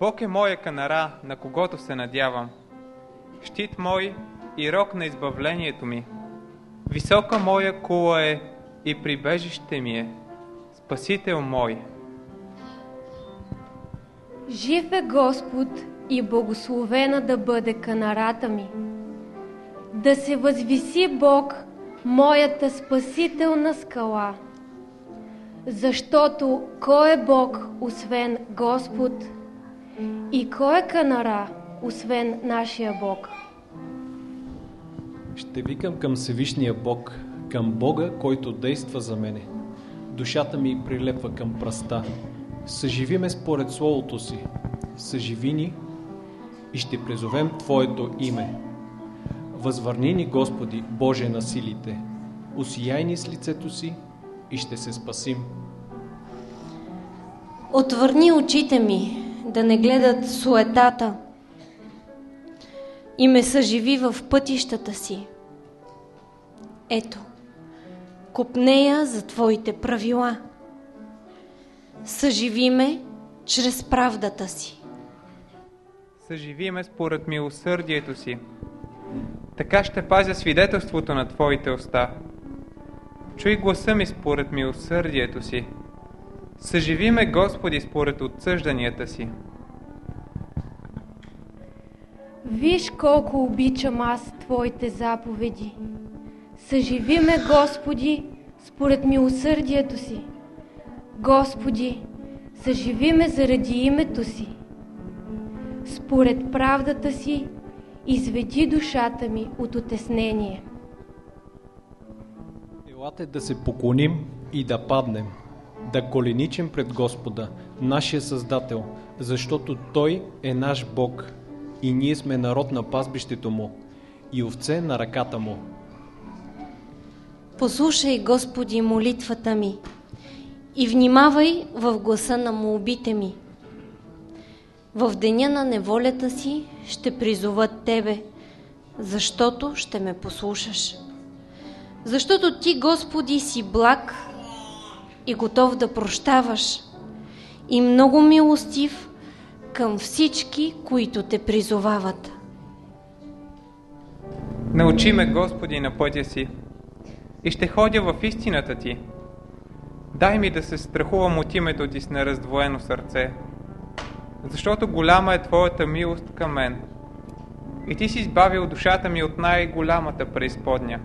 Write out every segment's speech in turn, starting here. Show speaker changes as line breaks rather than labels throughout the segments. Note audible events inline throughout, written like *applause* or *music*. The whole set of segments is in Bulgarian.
Бог е моя канара, на когото се надявам. Щит мой и рок на избавлението ми. Висока моя кула е и прибежище ми е. Спасител мой.
Жив е Господ и благословена да бъде канарата ми. Да се възвиси Бог, моята спасителна скала. Защото кой е Бог, освен Господ? И кой е канара, освен нашия Бог?
Ще викам към Всевишния Бог, към Бога, който действа за мене. Душата ми прилепва към пръста. Съживи ме според Словото си. Съживи ни и ще призовем Твоето име. Възвърни ни, Господи, Боже на силите. Осияй ни с лицето си и ще се спасим.
Отвърни очите ми да не гледат суетата и ме съживи в пътищата си. Ето, купнея за Твоите правила. Съживи ме чрез правдата си.
Съживи ме според милосърдието си. Така ще пазя свидетелството на Твоите уста. Чуй гласа ми според милосърдието си. Съживи ме, Господи, според отсъжданията си.
Виж колко обичам аз Твоите заповеди. Съживи ме, Господи, според милосърдието си. Господи, съживи ме заради името си. Според правдата си, изведи душата ми от отеснение.
Елате да се поклоним и да паднем, да коленичим пред Господа, нашия Създател, защото Той е наш Бог и ние сме народ на пазбището Му и овце на ръката Му.
Послушай, Господи, молитвата ми и внимавай в гласа на молбите ми. В деня на неволята си ще призоват Тебе, защото ще ме послушаш. Защото Ти, Господи, си благ и готов да прощаваш и много милостив към всички, които Те призовават.
Научи ме, Господи, на пътя си и ще ходя в истината Ти. Дай ми да се страхувам от името Ти с нераздвоено сърце, защото голяма е Твоята милост към мен. И Ти си избавил душата ми от най-голямата преизподня.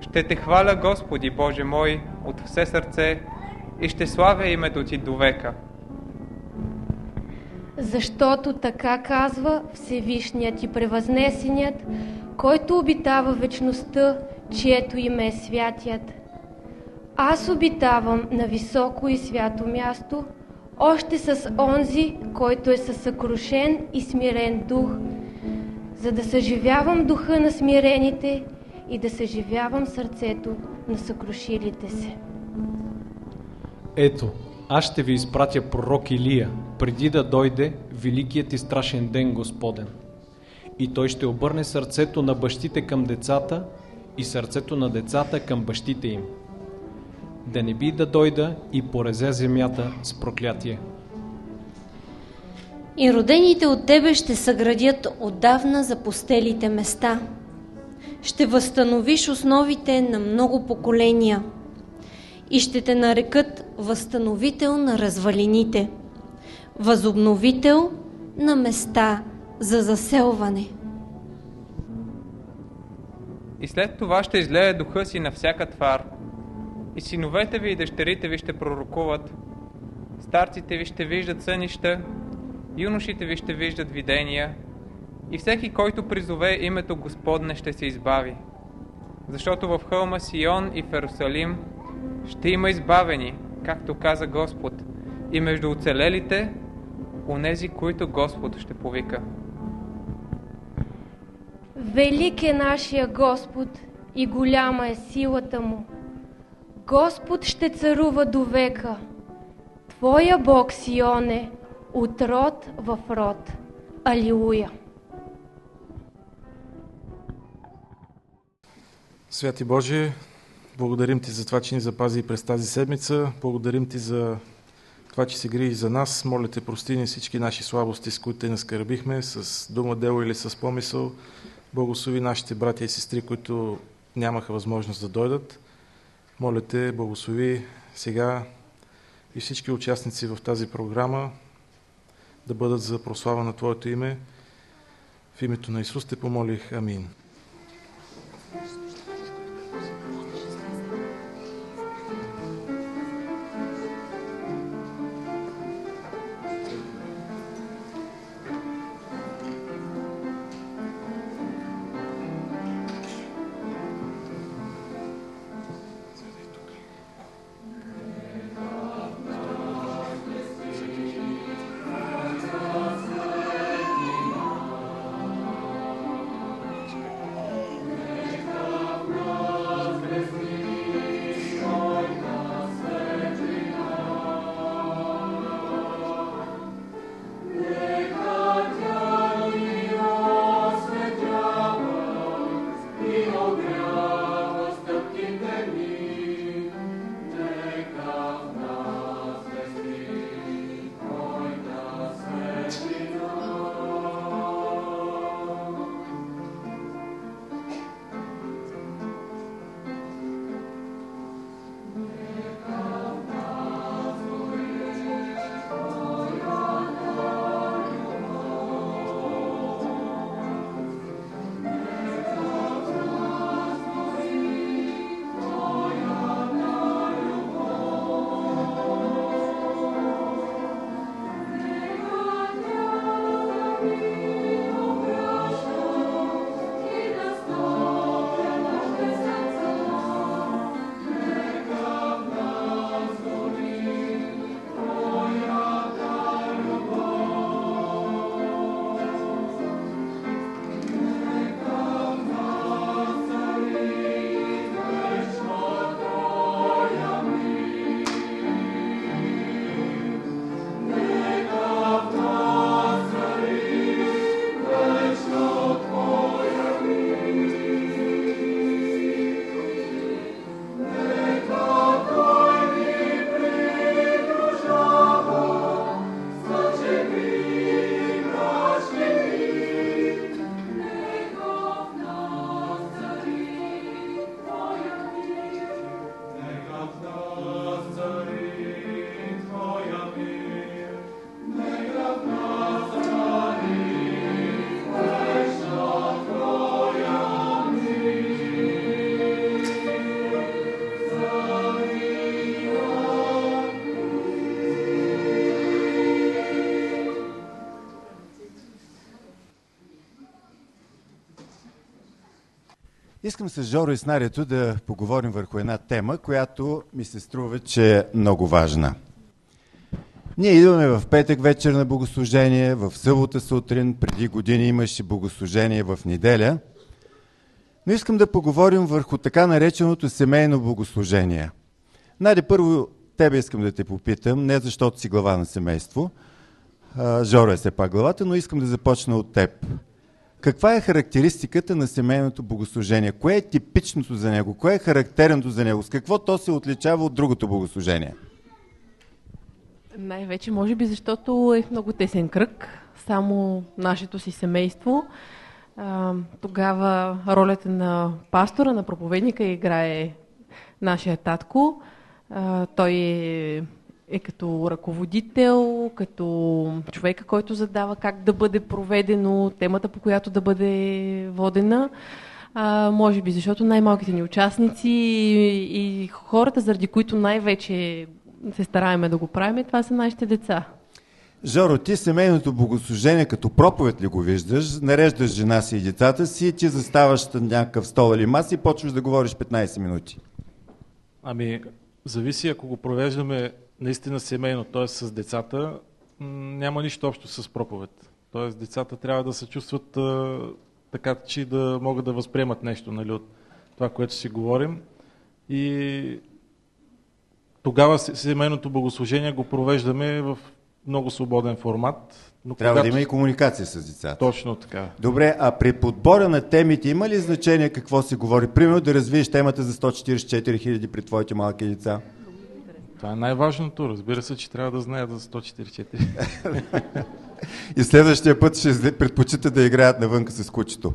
Ще Те хваля, Господи, Боже мой, от все сърце и ще славя името Ти до века.
Защото така казва Всевишният и Превъзнесеният, който обитава вечността, чието име е святият. Аз обитавам на високо и свято място, още с онзи, който е със съкрушен и смирен дух, за да съживявам духа на смирените и да съживявам сърцето на съкрушилите се.
Ето, аз ще ви изпратя пророк Илия, преди да дойде великият и страшен ден Господен. И той ще обърне сърцето на бащите към децата и сърцето на децата към бащите им. Да не би да дойда и порезе земята с проклятие.
И родените от Тебе ще съградят отдавна запустелите места. Ще възстановиш основите на много поколения и ще те нарекат възстановител на развалините, възобновител на места за заселване.
И след това ще излее духа си на всяка твар. И синовете ви и дъщерите ви ще пророкуват. Старците ви ще виждат сънища, юношите ви ще виждат видения. И всеки, който призове името Господне, ще се избави. Защото в хълма Сион и в Ерусалим ще има избавени, както каза Господ, и между оцелелите, онези, които Господ ще повика.
Велик е нашия Господ и голяма е силата му. Господ ще царува до века. Твоя Бог, Сионе, от род в род. Алилуя!
Святи Боже, благодарим Ти за това, че ни запази и през тази седмица. Благодарим Ти за това, че се грижи за нас. Моля те, прости ни всички наши слабости, с които те наскърбихме, с дума, дело или с помисъл. Благослови нашите братя и сестри, които нямаха възможност да дойдат. Моля те, благослови сега и всички участници в тази програма да бъдат за прослава на Твоето име. В името на Исус те помолих. Амин.
Искам с Жоро и Снарието да поговорим върху една тема, която ми се струва, че е много важна. Ние идваме в петък вечер на богослужение, в събота сутрин, преди години имаше богослужение в неделя. Но искам да поговорим върху така нареченото семейно богослужение. Найде първо тебе искам да те попитам, не защото си глава на семейство, Жоро е все пак главата, но искам да започна от теб. Каква е характеристиката на семейното богослужение? Кое е типичното за него? Кое е характерното за него? С какво то се отличава от другото богослужение?
Най-вече, може би, защото е в много тесен кръг. Само нашето си семейство. Тогава ролята на пастора, на проповедника играе нашия татко. Той е е като ръководител, като човека, който задава как да бъде проведено, темата по която да бъде водена. А, може би защото най-малките ни участници и, и хората, заради които най-вече се стараеме да го правим, това са нашите деца.
Жоро, ти семейното богослужение като проповед ли го виждаш? Нареждаш жена си и децата си, ти заставаш на някакъв стол или маса и почваш да говориш 15 минути.
Ами, зависи ако го провеждаме наистина семейно, т.е. с децата, няма нищо общо с проповед. Т.е. децата трябва да се чувстват а, така, че да могат да възприемат нещо нали, от това, което си говорим. И тогава семейното богослужение го провеждаме в много свободен формат.
Но Трябва когато... да има и комуникация с децата.
Точно така.
Добре, а при подбора на темите има ли значение какво се говори? Примерно да развиеш темата за 144 хиляди при твоите малки деца?
Това е най-важното. Разбира се, че трябва да знаят за 144. *laughs*
И следващия път ще предпочита да играят навънка с кучето.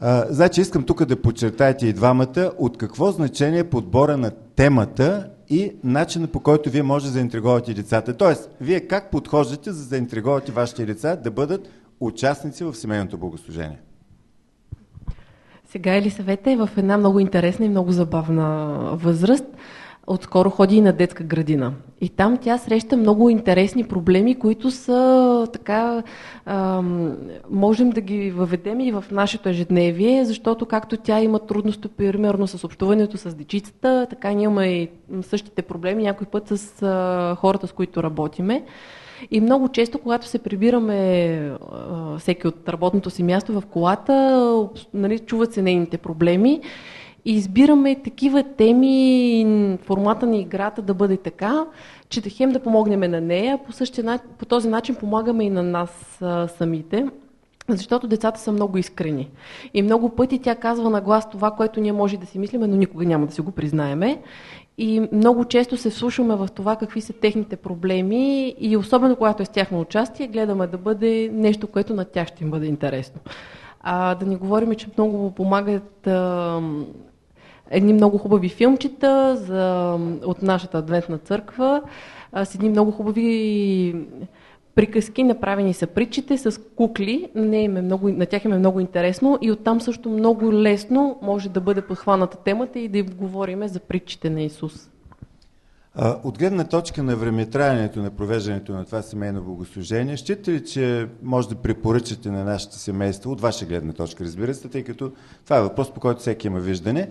А, значи искам тук да подчертаете и двамата от какво значение е подбора на темата и начина по който вие може да заинтриговате децата. Тоест, вие как подхождате за да заинтриговате вашите деца да бъдат участници в семейното богослужение?
Сега Елисавета е в една много интересна и много забавна възраст. Отскоро ходи и на детска градина. И там тя среща много интересни проблеми, които са така, ам, можем да ги въведем и в нашето ежедневие, защото както тя има трудности, примерно с общуването с дечицата, така ние имаме и същите проблеми някой път с а, хората, с които работиме. И много често, когато се прибираме всеки от работното си място в колата, нали, чуват се нейните проблеми и избираме такива теми, формата на играта да бъде така, че да хем да помогнем на нея, по, същия, по този начин помагаме и на нас а, самите. Защото децата са много искрени. И много пъти тя казва на глас това, което ние може да си мислиме, но никога няма да си го признаеме. И много често се вслушваме в това какви са техните проблеми и особено когато е с тяхно участие, гледаме да бъде нещо, което на тях ще им бъде интересно. А, да ни говорим, че много помагат а, едни много хубави филмчета за, от нашата адвентна църква, с едни много хубави приказки, направени са притчите с кукли, не им е много, на тях им е много интересно и оттам също много лесно може да бъде подхваната темата и да им говориме за притчите на Исус.
От гледна точка на времетраенето на провеждането на това семейно богослужение, считате ли, че може да препоръчате на нашите семейства, от ваша гледна точка, разбира се, тъй като това е въпрос, по който всеки има виждане,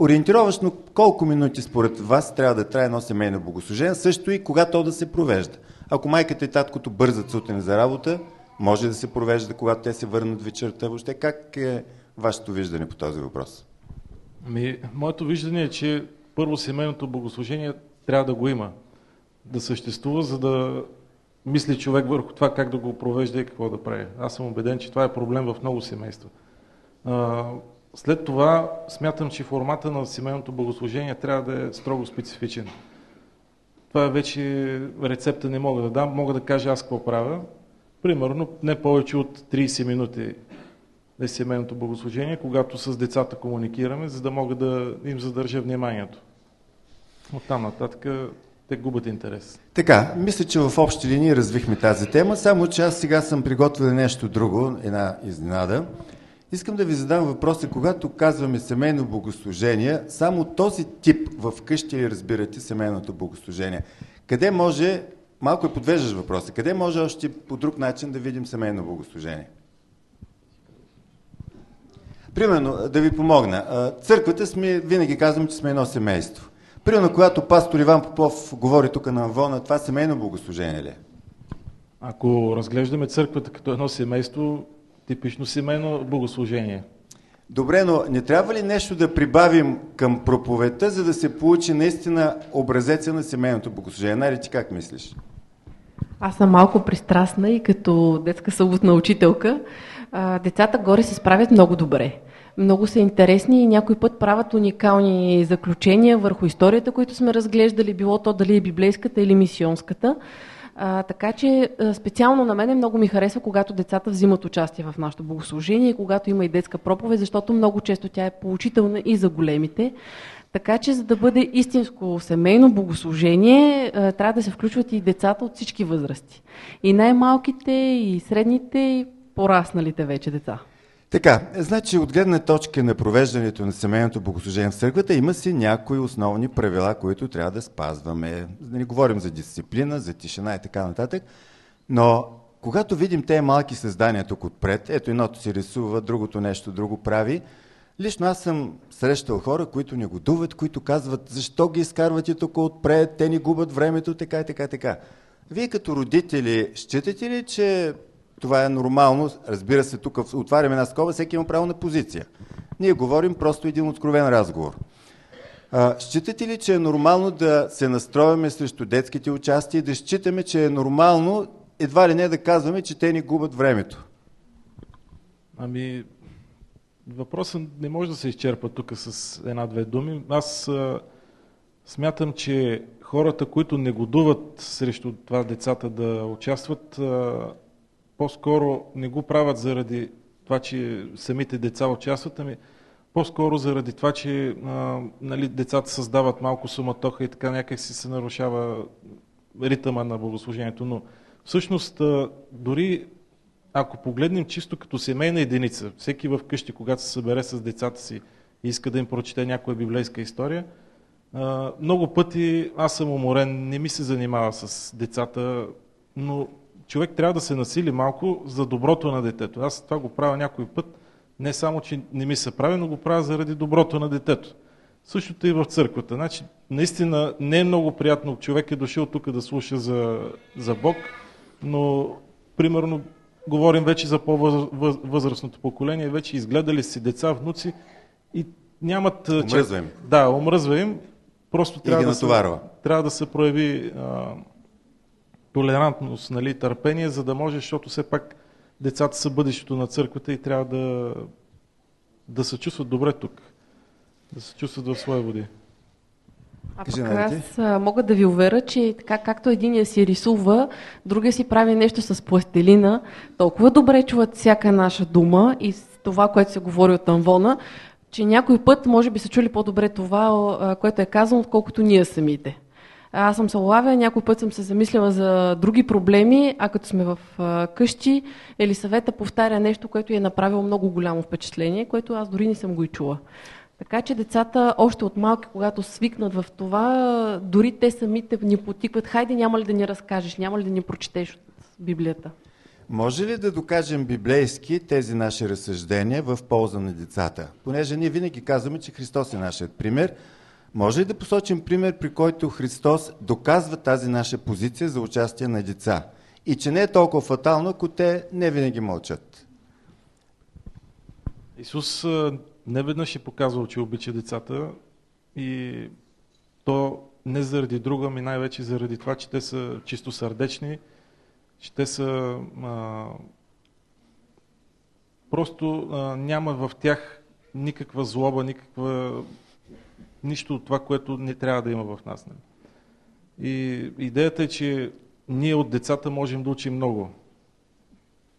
ориентировъчно колко минути според вас трябва да трае едно семейно богослужение, също и кога то да се провежда? Ако майката и таткото бързат сутрин за работа, може да се провежда, когато те се върнат вечерта. Въобще как е вашето виждане по този въпрос?
Ми, моето виждане е, че първо семейното богослужение трябва да го има. Да съществува, за да мисли човек върху това как да го провежда и какво да прави. Аз съм убеден, че това е проблем в много семейства. След това смятам, че формата на семейното богослужение трябва да е строго специфичен. Това е вече рецепта не мога да дам, мога да кажа аз какво правя. Примерно не повече от 30 минути е семейното богослужение, когато с децата комуникираме, за да мога да им задържа вниманието. От там нататък те губят интерес.
Така, мисля, че в общи линии развихме тази тема, само че аз сега съм приготвил нещо друго, една изненада. Искам да ви задам въпроса, когато казваме семейно богослужение, само този тип в къщи ли разбирате семейното богослужение? Къде може, малко е подвеждаш въпроса, къде може още по друг начин да видим семейно богослужение? Примерно, да ви помогна. Църквата сме, винаги казвам, че сме едно семейство. Примерно, когато пастор Иван Попов говори тук на Амвона, това семейно богослужение ли е?
Ако разглеждаме църквата като едно семейство, типично семейно богослужение.
Добре, но не трябва ли нещо да прибавим към проповедта, за да се получи наистина образеца на семейното богослужение? Найде, ти как мислиш?
Аз съм малко пристрастна и като детска съботна учителка. Децата горе се справят много добре. Много са интересни и някой път правят уникални заключения върху историята, които сме разглеждали, било то дали е библейската или мисионската. А, така че специално на мен много ми харесва, когато децата взимат участие в нашето богослужение и когато има и детска проповед, защото много често тя е поучителна и за големите. Така че, за да бъде истинско семейно богослужение, трябва да се включват и децата от всички възрасти. И най-малките, и средните, и порасналите вече деца.
Така, значи от гледна точка на провеждането на семейното богослужение в църквата има си някои основни правила, които трябва да спазваме. Не говорим за дисциплина, за тишина и така нататък, но когато видим тези малки създания тук отпред, ето едното си рисува, другото нещо друго прави, лично аз съм срещал хора, които не годуват, които казват, защо ги изкарвате тук отпред, те ни губят времето, така и така, така. Вие като родители, считате ли, че това е нормално. Разбира се, тук отваряме една скоба, всеки има право на позиция. Ние говорим просто един откровен разговор. А, считате ли, че е нормално да се настрояме срещу детските участия и да считаме, че е нормално едва ли не да казваме, че те ни губят времето?
Ами, въпросът не може да се изчерпа тук с една-две думи. Аз а, смятам, че хората, които негодуват срещу това децата да участват, по-скоро не го правят заради това, че самите деца участват, ами по-скоро заради това, че а, нали, децата създават малко суматоха и така някак си се нарушава ритъма на богослужението. Но всъщност а, дори ако погледнем чисто като семейна единица, всеки в къщи, когато се събере с децата си и иска да им прочете някоя библейска история, а, много пъти аз съм уморен, не ми се занимава с децата, но човек трябва да се насили малко за доброто на детето. Аз това го правя някой път, не само, че не ми се прави, но го правя заради доброто на детето. Същото и в църквата. Значи, наистина не е много приятно, човек е дошъл тук да слуша за, за Бог, но примерно говорим вече за по-възрастното поколение, вече изгледали си деца, внуци и нямат...
Омръзва им.
Да, омръзва им. Просто трябва, да се, трябва да се прояви а, толерантност, нали, търпение, за да може, защото все пак децата са бъдещето на църквата и трябва да, да се чувстват добре тук, да се чувстват в своя води.
А пък аз мога да ви уверя, че така както единия си рисува, другия си прави нещо с пластелина, толкова добре чуват всяка наша дума и това, което се говори от Анвона, че някой път може би са чули по-добре това, което е казано, отколкото ние самите. Аз съм се улавя, някой път съм се замисляла за други проблеми, а като сме в къщи, Елисавета повтаря нещо, което е направило много голямо впечатление, което аз дори не съм го и чула. Така че децата още от малки, когато свикнат в това, дори те самите ни потикват, хайде няма ли да ни разкажеш, няма ли да ни прочетеш от Библията.
Може ли да докажем библейски тези наши разсъждения в полза на децата? Понеже ние винаги казваме, че Христос е нашият пример. Може ли да посочим пример, при който Христос доказва тази наша позиция за участие на деца? И че не е толкова фатално, ако те не винаги мълчат.
Исус не веднъж е показвал, че обича децата и то не заради друга, ми най-вече заради това, че те са чисто сърдечни, че те са а, просто а, няма в тях никаква злоба, никаква нищо от това, което не трябва да има в нас. Не. И идеята е, че ние от децата можем да учим много.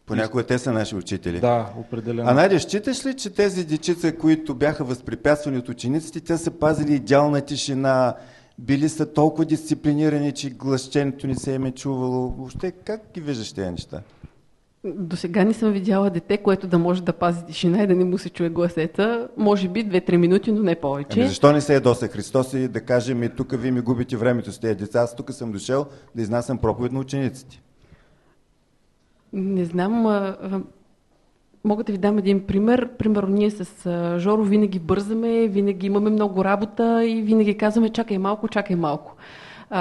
Понякога те са наши учители.
Да, определено.
А Надя, считаш ли, че тези дечица, които бяха възпрепятствани от учениците, те са пазили идеална тишина, били са толкова дисциплинирани, че гласченето не се е чувало. Въобще, как ги виждаш тези неща?
До сега не съм видяла дете, което да може да пази тишина и да не му се чуе гласеца. Може би 2-3 минути, но не повече.
Ами защо не се ядоса Христос и да каже ми, тук ви ми губите времето с тези деца, аз тук съм дошъл да изнасям проповед на учениците?
Не знам. А, а, мога да ви дам един пример. Примерно ние с а, Жоро винаги бързаме, винаги имаме много работа и винаги казваме чакай малко, чакай малко.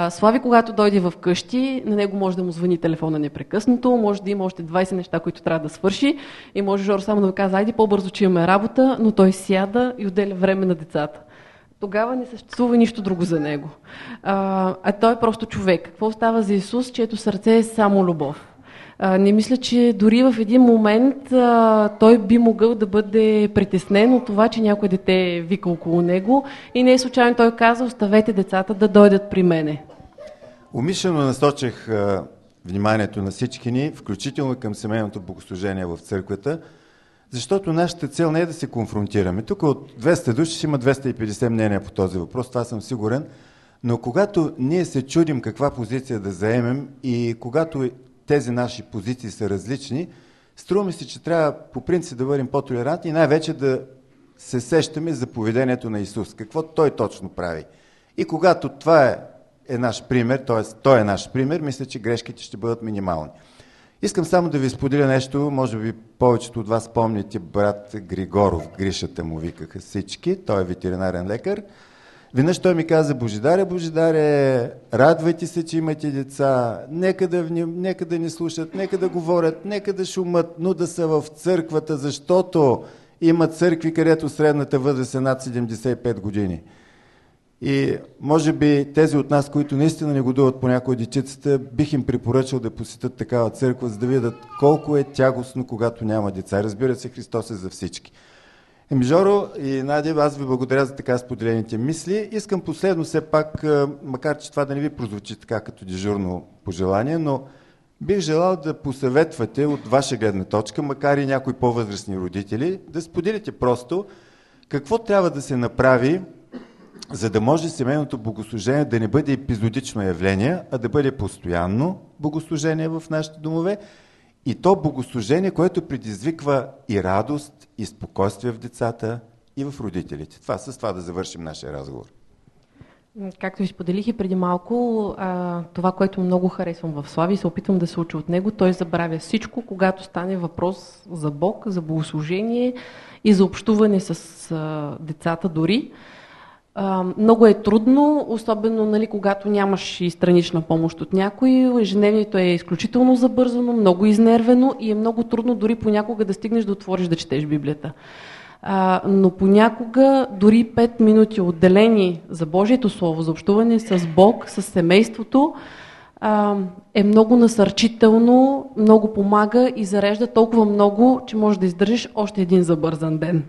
Слави, когато дойде в къщи, на него може да му звъни телефона непрекъснато, може да има още 20 неща, които трябва да свърши и може Жоро само да му казва, айде по-бързо, че имаме работа, но той сяда и отделя време на децата. Тогава не съществува нищо друго за него. А, а той е просто човек. Какво става за Исус, чието сърце е само любов? Не мисля, че дори в един момент а, той би могъл да бъде притеснен от това, че някой дете вика около него и не е случайно той каза, оставете децата да дойдат при мене.
Умишлено насочих а, вниманието на всички ни, включително към семейното богослужение в църквата, защото нашата цел не е да се конфронтираме. Тук от 200 души има 250 мнения по този въпрос, това съм сигурен. Но когато ние се чудим каква позиция да заемем и когато тези наши позиции са различни, струва ми се, че трябва по принцип да бъдем по-толерантни и най-вече да се сещаме за поведението на Исус. Какво Той точно прави. И когато това е, е наш пример, т.е. Той е наш пример, мисля, че грешките ще бъдат минимални. Искам само да ви споделя нещо, може би повечето от вас помните брат Григоров, Гришата му викаха всички, той е ветеринарен лекар. Веднъж той ми каза, Божидаре, Божидаре, радвайте се, че имате деца, нека да, нека да ни слушат, нека да говорят, нека да шумат, но да са в църквата, защото има църкви, където средната възраст е над 75 години. И може би тези от нас, които наистина не годуват по някои дечицата, бих им препоръчал да посетят такава църква, за да видят колко е тягостно, когато няма деца. Разбира се, Христос е за всички. Еми, Жоро и Надя, аз ви благодаря за така споделените мисли. Искам последно все пак, макар че това да не ви прозвучи така като дежурно пожелание, но бих желал да посъветвате от ваша гледна точка, макар и някои по-възрастни родители, да споделите просто какво трябва да се направи, за да може семейното богослужение да не бъде епизодично явление, а да бъде постоянно богослужение в нашите домове и то богослужение, което предизвиква и радост, и спокойствие в децата, и в родителите. Това с това да завършим нашия разговор.
Както ви споделих и преди малко, това, което много харесвам в Слави, се опитвам да се уча от него, той забравя всичко, когато стане въпрос за Бог, за богослужение и за общуване с децата дори. Много е трудно, особено нали, когато нямаш и странична помощ от някой. Ежедневието е изключително забързано, много изнервено и е много трудно дори понякога да стигнеш да отвориш да четеш Библията. А, но понякога дори 5 минути отделени за Божието Слово, за общуване с Бог, с семейството, а, е много насърчително, много помага и зарежда толкова много, че можеш да издържиш още един забързан ден.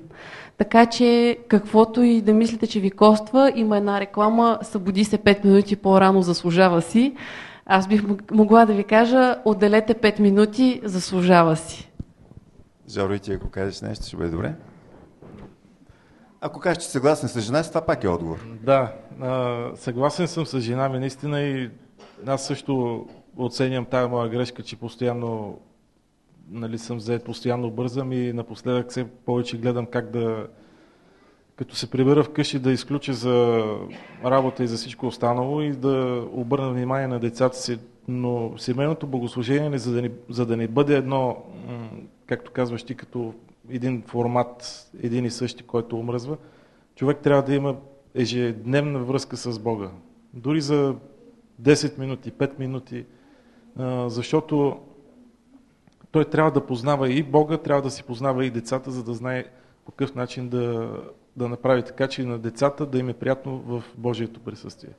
Така че, каквото и да мислите, че ви коства, има една реклама, събуди се 5 минути по-рано, заслужава си. Аз бих могла да ви кажа, отделете 5 минути, заслужава си.
Жоро, и ти ако кажеш нещо, ще бъде добре. Ако кажеш, че съгласен с жена си, това пак е отговор.
Да, съгласен съм с жена ми наистина и аз също оценям тази моя грешка, че постоянно нали, съм взет, постоянно бързам и напоследък все повече гледам как да, като се прибера вкъщи, да изключа за работа и за всичко останало и да обърна внимание на децата си. Но семейното богослужение, за да, ни, за да не бъде едно, както казваш ти, като един формат, един и същи, който омръзва, човек трябва да има ежедневна връзка с Бога. Дори за 10 минути, 5 минути, защото той трябва да познава и Бога, трябва да си познава и децата, за да знае по какъв начин да, да направи така, че и на децата да им е приятно в Божието присъствие.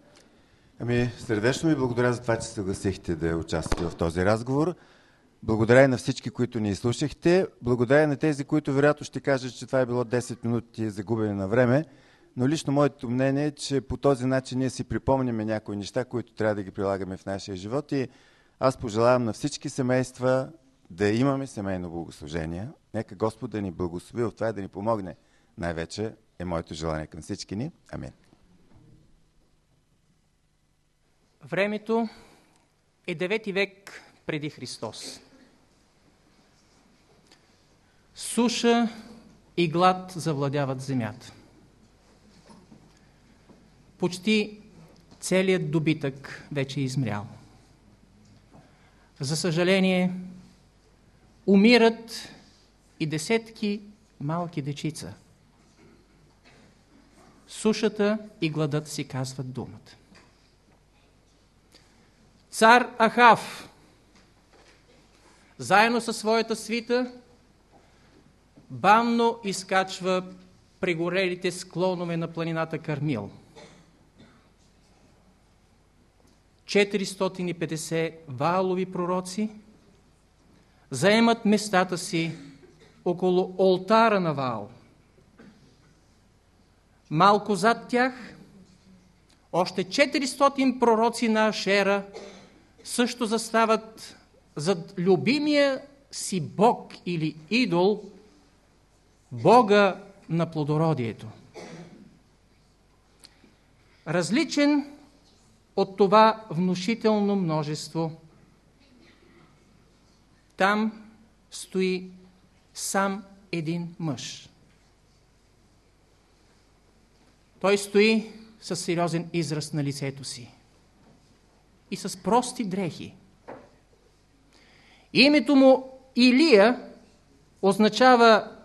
Ами, сърдечно ви благодаря за това, че съгласихте да участвате в този разговор. Благодаря на всички, които ни слушахте. Благодаря на тези, които вероятно ще кажат, че това е било 10 минути загубене на време. Но лично моето мнение е, че по този начин ние си припомняме някои неща, които трябва да ги прилагаме в нашия живот. И аз пожелавам на всички семейства да имаме семейно богослужение. Нека Господ да ни благослови в това и да ни помогне. Най-вече е моето желание към всички ни. Амин.
Времето е 9 век преди Христос. Суша и глад завладяват земята. Почти целият добитък вече е измрял. За съжаление, умират и десетки малки дечица. Сушата и гладът си казват думата. Цар Ахав, заедно със своята свита, бавно изкачва прегорелите склонове на планината Кармил. 450 валови пророци заемат местата си около олтара на Ваал. Малко зад тях още 400 пророци на Ашера също застават зад любимия си бог или идол, бога на плодородието. Различен от това внушително множество, там стои сам един мъж. Той стои с сериозен израз на лицето си и с прости дрехи. Името му Илия означава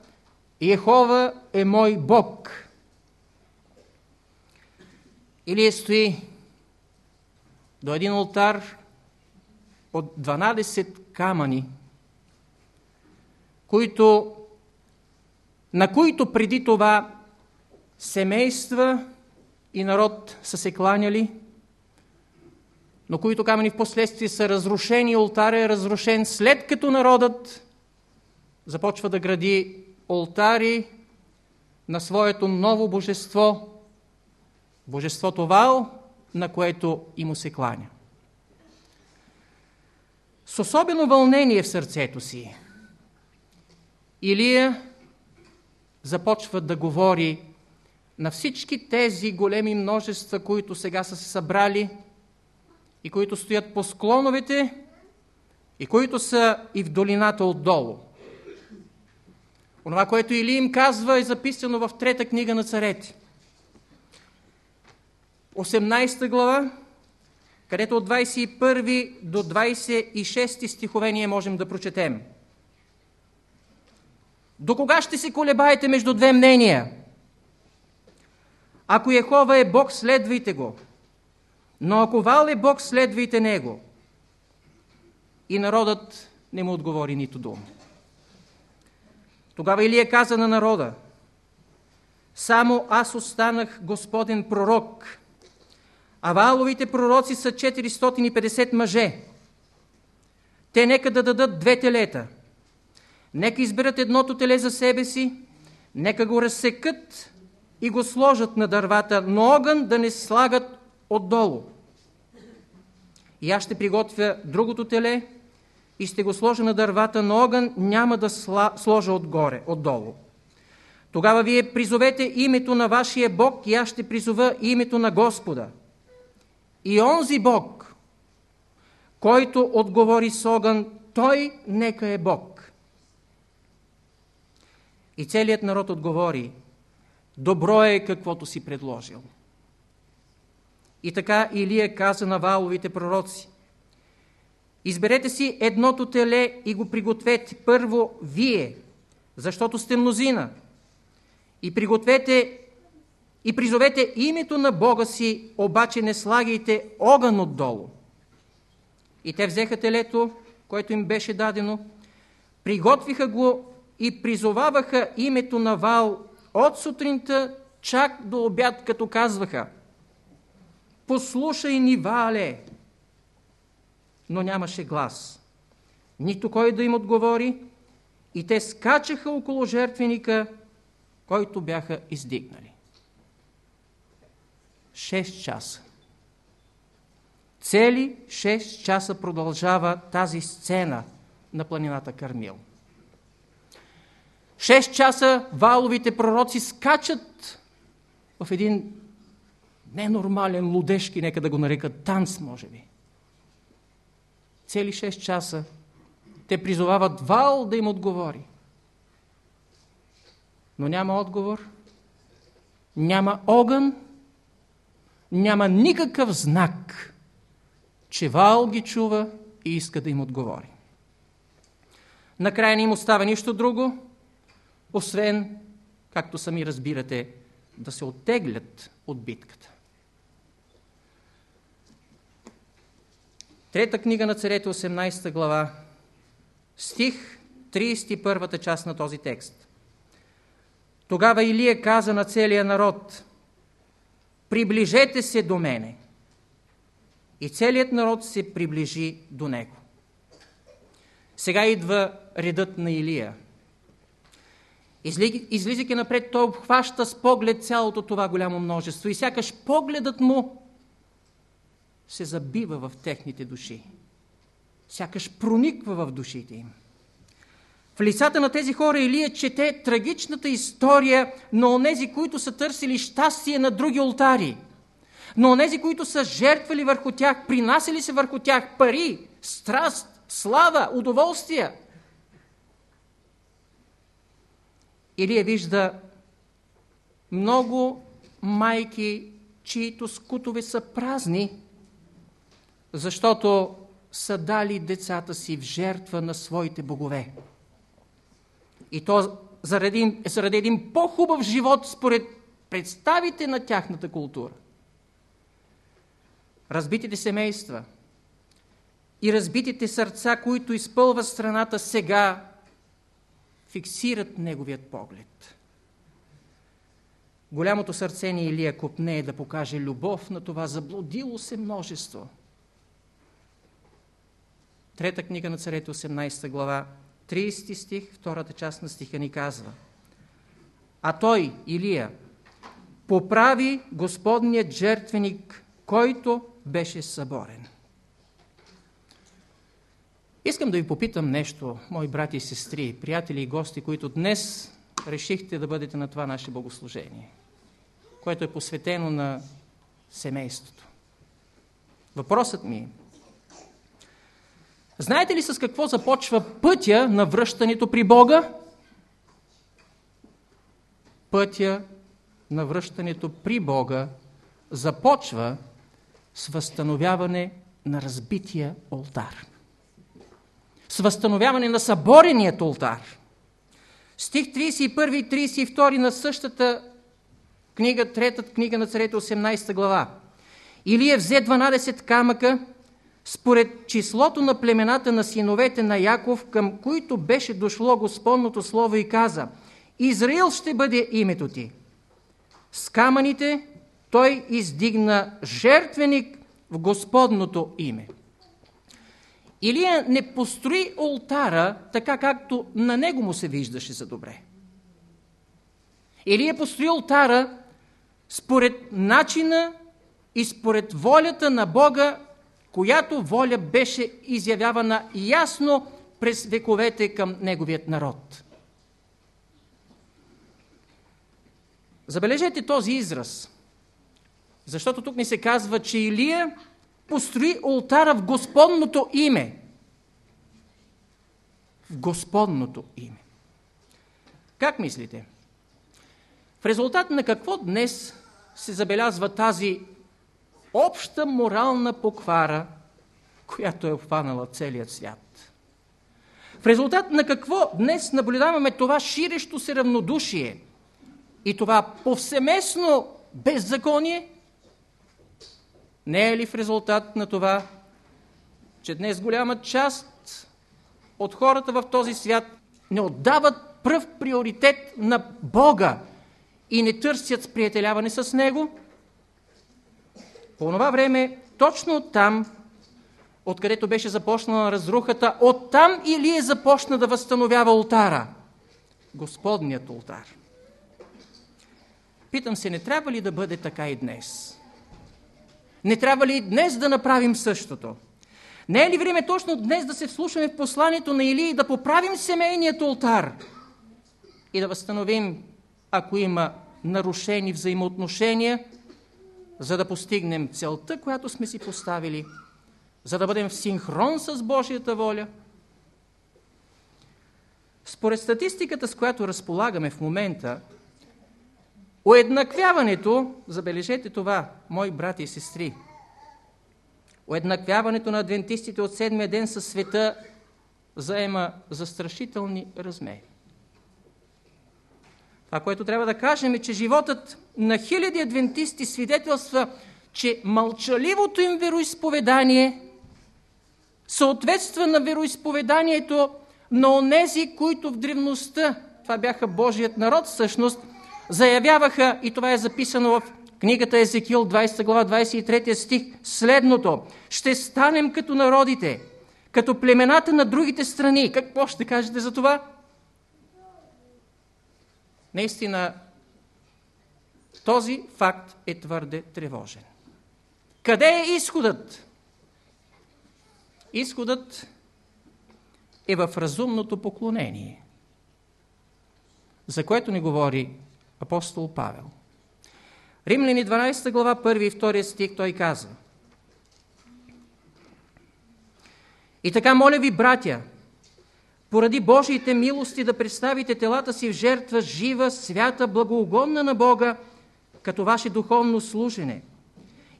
Ехова е мой Бог. Илия стои до един алтар от 12 камъни, които, на които преди това семейства и народ са се кланяли, но които камъни в последствие са разрушени, алтаря е разрушен, след като народът започва да гради алтари на своето ново божество, божеството Вал, на което и му се кланя. С особено вълнение в сърцето си, Илия започва да говори на всички тези големи множества, които сега са се събрали и които стоят по склоновете и които са и в долината отдолу. Онова, което Или им казва, е записано в трета книга на царете. 18 глава, където от 21 до 26 стихове ние можем да прочетем. До кога ще се колебаете между две мнения? Ако Ехова е Бог, следвайте го. Но ако Вал е Бог, следвайте него. И народът не му отговори нито дума. Тогава Илия каза на народа, само аз останах Господен пророк, а Валовите пророци са 450 мъже. Те нека да дадат две телета. Нека изберат едното теле за себе си, нека го разсекат и го сложат на дървата, но огън да не слагат отдолу. И аз ще приготвя другото теле и ще го сложа на дървата, но огън няма да сложа отгоре, отдолу. Тогава вие призовете името на вашия Бог и аз ще призова името на Господа. И онзи Бог, който отговори с огън, той нека е Бог. И целият народ отговори, добро е каквото си предложил. И така Илия каза на валовите пророци, изберете си едното теле и го пригответе първо вие, защото сте мнозина, и пригответе и призовете името на Бога си, обаче не слагайте огън отдолу. И те взеха телето, което им беше дадено, приготвиха го и призоваваха името на Вал от сутринта чак до обяд, като казваха Послушай ни, Вале! Но нямаше глас. Нито кой да им отговори, и те скачаха около жертвеника, който бяха издигнали. Шест часа. Цели 6 часа продължава тази сцена на планината Кармил. Шест часа валовите пророци скачат в един ненормален, лудешки, нека да го нарекат танц, може би. Цели 6 часа те призовават Вал да им отговори. Но няма отговор, няма огън, няма никакъв знак, че Вал ги чува и иска да им отговори. Накрая не им остава нищо друго, освен, както сами разбирате, да се оттеглят от битката. Трета книга на царете, 18 глава, стих 31 част на този текст. Тогава Илия каза на целия народ, приближете се до мене. И целият народ се приближи до него. Сега идва редът на Илия – Излизайки напред, той обхваща с поглед цялото това голямо множество и сякаш погледът му се забива в техните души. Сякаш прониква в душите им. В лицата на тези хора Илия чете трагичната история на онези, които са търсили щастие на други ултари. На онези, които са жертвали върху тях, принасили се върху тях пари, страст, слава, удоволствия – Илия вижда много майки, чието скутове са празни, защото са дали децата си в жертва на своите богове. И то заради, заради един по-хубав живот според представите на тяхната култура. Разбитите семейства и разбитите сърца, които изпълват страната сега, фиксират неговият поглед. Голямото сърце ни Илия копне е да покаже любов на това заблудило се множество. Трета книга на царете, 18 глава, 30 стих, втората част на стиха ни казва а той, Илия, поправи Господният жертвеник, който беше съборен. Искам да ви попитам нещо, мои брати и сестри, приятели и гости, които днес решихте да бъдете на това наше богослужение, което е посветено на семейството. Въпросът ми е, знаете ли с какво започва пътя на връщането при Бога? Пътя на връщането при Бога започва с възстановяване на разбития олтар. С възстановяване на събореният олтар. Стих 31 и 32 на същата книга, третата книга на царете, 18 глава. Илия взе 12 камъка, според числото на племената на синовете на Яков, към които беше дошло Господното Слово и каза Израил ще бъде името ти. С камъните той издигна жертвеник в Господното име. Илия не построи олтара така, както на него му се виждаше за добре. Илия построи олтара според начина и според волята на Бога, която воля беше изявявана ясно през вековете към неговият народ. Забележете този израз, защото тук ни се казва, че Илия построи ултара в Господното име. В Господното име. Как мислите? В резултат на какво днес се забелязва тази обща морална поквара, която е обхванала целият свят? В резултат на какво днес наблюдаваме това ширещо се равнодушие и това повсеместно беззаконие? Не е ли в резултат на това, че днес голяма част от хората в този свят не отдават пръв приоритет на Бога и не търсят сприятеляване с Него? По това време, точно там, откъдето беше започнала разрухата, оттам Илия започна да възстановява ултара. Господният ултар. Питам се, не трябва ли да бъде така и днес? Не трябва ли и днес да направим същото? Не е ли време точно днес да се вслушаме в посланието на Илия и да поправим семейният ултар и да възстановим, ако има нарушени взаимоотношения, за да постигнем целта, която сме си поставили, за да бъдем в синхрон с Божията воля? Според статистиката, с която разполагаме в момента, Уеднаквяването, забележете това, мои брати и сестри, уеднаквяването на адвентистите от седмия ден със света заема застрашителни размери. Това, което трябва да кажем е, че животът на хиляди адвентисти свидетелства, че мълчаливото им вероисповедание съответства на вероисповеданието на онези, които в древността, това бяха Божият народ всъщност, заявяваха, и това е записано в книгата Езекил, 20 глава, 23 стих, следното. Ще станем като народите, като племената на другите страни. Какво ще кажете за това? Наистина, този факт е твърде тревожен. Къде е изходът? Изходът е в разумното поклонение, за което ни говори апостол Павел. Римляни 12 глава, 1 и 2 стих, той каза И така, моля ви, братя, поради Божиите милости да представите телата си в жертва жива, свята, благоугодна на Бога, като ваше духовно служене.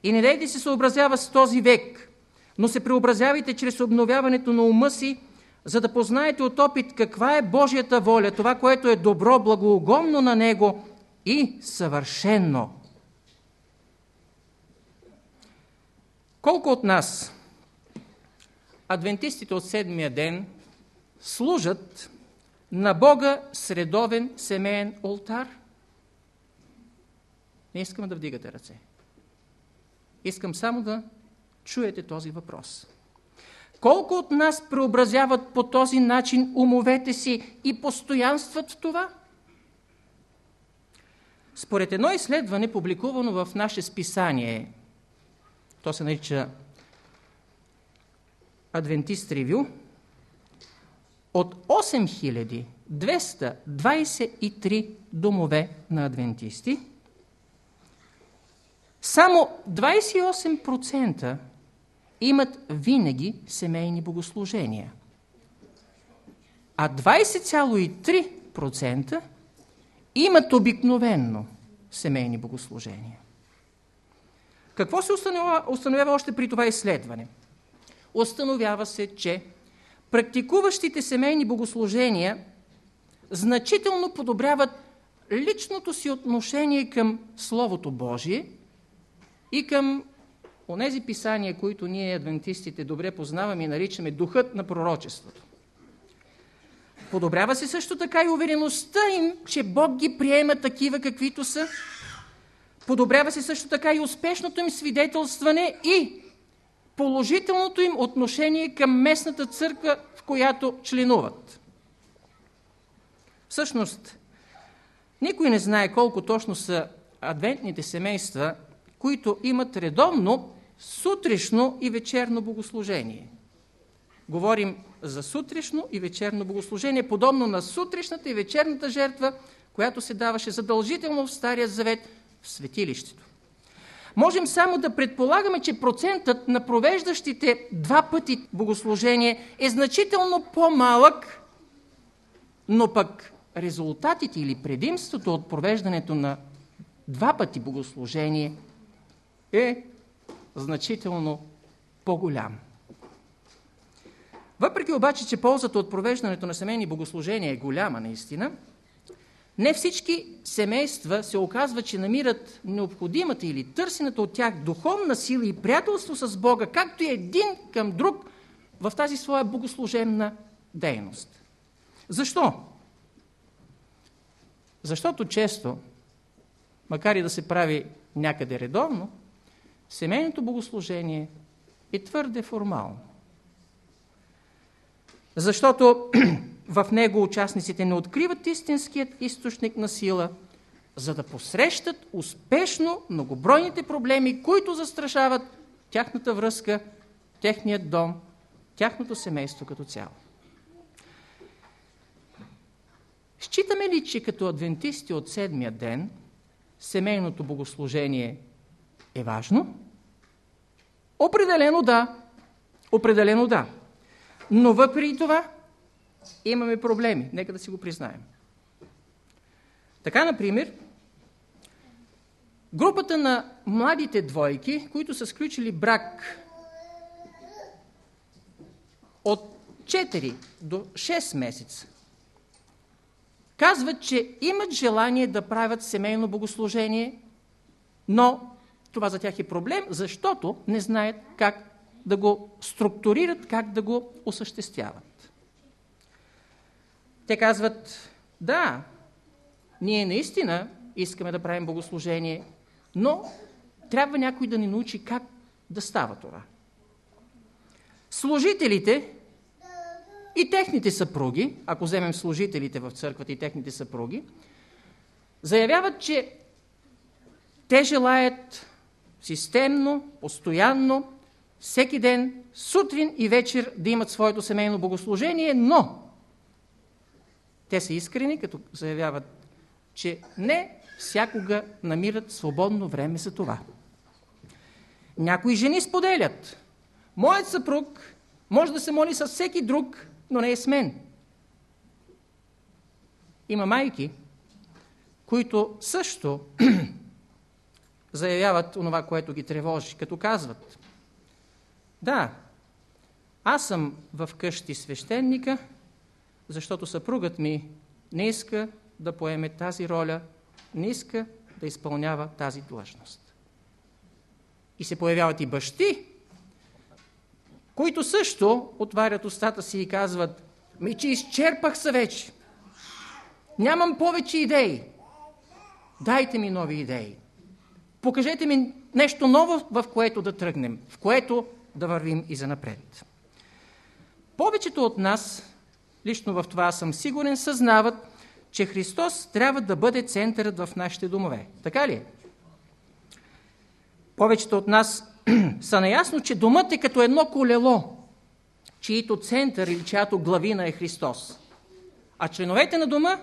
И не дайте се съобразява с този век, но се преобразявайте чрез обновяването на ума си, за да познаете от опит каква е Божията воля, това, което е добро, благоугодно на Него и съвършенно. Колко от нас, адвентистите от седмия ден, служат на Бога средовен семейен олтар? Не искам да вдигате ръце. Искам само да чуете този въпрос. Колко от нас преобразяват по този начин умовете си и постоянстват в това? Според едно изследване, публикувано в наше списание, то се нарича Adventist Review, от 8223 домове на адвентисти, само 28% имат винаги семейни богослужения, а 20,3% имат обикновенно семейни богослужения. Какво се установява, установява още при това изследване? Установява се, че практикуващите семейни богослужения значително подобряват личното си отношение към Словото Божие и към онези писания, които ние, адвентистите, добре познаваме и наричаме духът на пророчеството. Подобрява се също така и увереността им, че Бог ги приема такива каквито са. Подобрява се също така и успешното им свидетелстване и положителното им отношение към местната църква, в която членуват. Всъщност, никой не знае колко точно са адвентните семейства, които имат редовно сутрешно и вечерно богослужение. Говорим за сутрешно и вечерно богослужение, подобно на сутрешната и вечерната жертва, която се даваше задължително в Стария Завет в светилището. Можем само да предполагаме, че процентът на провеждащите два пъти богослужение е значително по-малък, но пък резултатите или предимството от провеждането на два пъти богослужение е значително по-голям. Въпреки обаче, че ползата от провеждането на семейни богослужения е голяма наистина, не всички семейства се оказва, че намират необходимата или търсената от тях духовна сила и приятелство с Бога, както и един към друг в тази своя богослужебна дейност. Защо? Защото често, макар и да се прави някъде редовно, семейното богослужение е твърде формално. Защото *clears throat* в него участниците не откриват истинският източник на сила, за да посрещат успешно многобройните проблеми, които застрашават тяхната връзка, техният дом, тяхното семейство като цяло. Считаме ли, че като адвентисти от седмия ден семейното богослужение е важно? Определено да. Определено да. Но въпреки това имаме проблеми. Нека да си го признаем. Така, например, групата на младите двойки, които са сключили брак от 4 до 6 месеца, казват, че имат желание да правят семейно богослужение, но това за тях е проблем, защото не знаят как да го структурират, как да го осъществяват. Те казват, да, ние наистина искаме да правим богослужение, но трябва някой да ни научи как да става това. Служителите и техните съпруги, ако вземем служителите в църквата и техните съпруги, заявяват, че те желаят системно, постоянно, всеки ден, сутрин и вечер да имат своето семейно богослужение, но те са искрени, като заявяват, че не всякога намират свободно време за това. Някои жени споделят. Моят съпруг може да се моли с всеки друг, но не е с мен. Има майки, които също заявяват онова, което ги тревожи, като казват Да, аз съм в къщи свещеника, защото съпругът ми не иска да поеме тази роля, не иска да изпълнява тази длъжност. И се появяват и бащи, които също отварят устата си и казват, ми че изчерпах се вече. Нямам повече идеи. Дайте ми нови идеи. Покажете ми нещо ново, в което да тръгнем, в което да вървим и за напред. Повечето от нас, лично в това съм сигурен, съзнават, че Христос трябва да бъде центърът в нашите домове. Така ли е? Повечето от нас *clears throat* са наясно, че домът е като едно колело, чието център или чиято главина е Христос. А членовете на дома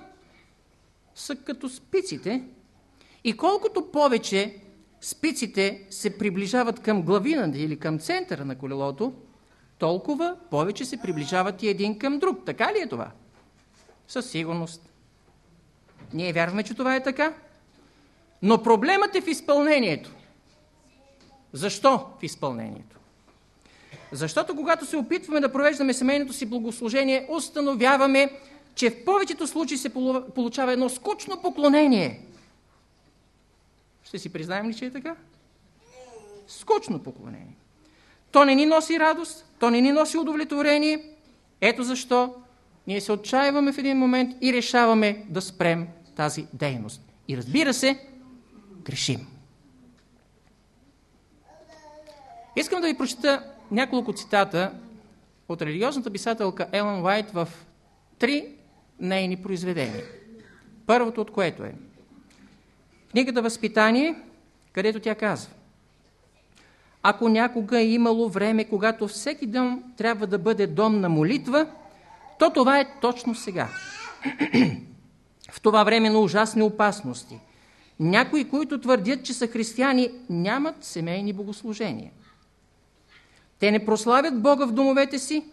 са като спиците и колкото повече спиците се приближават към главината или към центъра на колелото, толкова повече се приближават и един към друг. Така ли е това? Със сигурност. Ние вярваме, че това е така. Но проблемът е в изпълнението. Защо в изпълнението? Защото когато се опитваме да провеждаме семейното си благослужение, установяваме, че в повечето случаи се получава едно скучно поклонение. Ще си признаем ли, че е така? Скучно поклонение. То не ни носи радост, то не ни носи удовлетворение. Ето защо ние се отчаиваме в един момент и решаваме да спрем тази дейност. И разбира се, грешим. Искам да ви прочета няколко цитата от религиозната писателка Елън Уайт в три нейни произведения. Първото от което е книгата Възпитание, където тя казва Ако някога е имало време, когато всеки дом трябва да бъде дом на молитва, то това е точно сега. в това време на ужасни опасности. Някои, които твърдят, че са християни, нямат семейни богослужения. Те не прославят Бога в домовете си,